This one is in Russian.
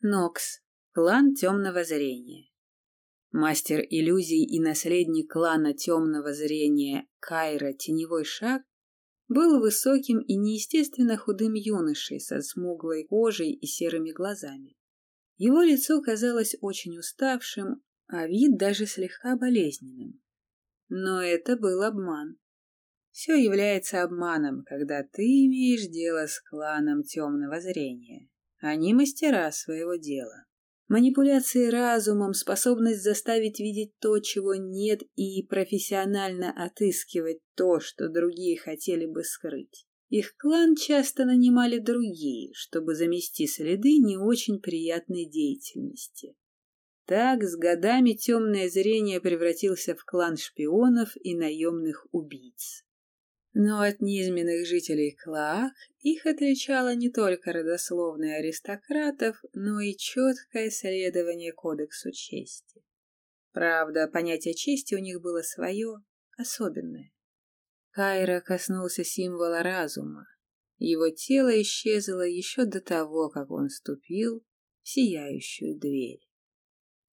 Нокс. Клан темного зрения. Мастер иллюзий и наследник клана темного зрения Кайра Теневой Шаг был высоким и неестественно худым юношей со смуглой кожей и серыми глазами. Его лицо казалось очень уставшим, а вид даже слегка болезненным. Но это был обман. Все является обманом, когда ты имеешь дело с кланом темного зрения. Они мастера своего дела. Манипуляции разумом, способность заставить видеть то, чего нет, и профессионально отыскивать то, что другие хотели бы скрыть. Их клан часто нанимали другие, чтобы замести следы не очень приятной деятельности. Так с годами темное зрение превратился в клан шпионов и наемных убийц. Но от низменных жителей Клаак их отличало не только родословные аристократов, но и четкое следование кодексу чести. Правда, понятие чести у них было свое, особенное. Кайра коснулся символа разума. Его тело исчезло еще до того, как он ступил в сияющую дверь.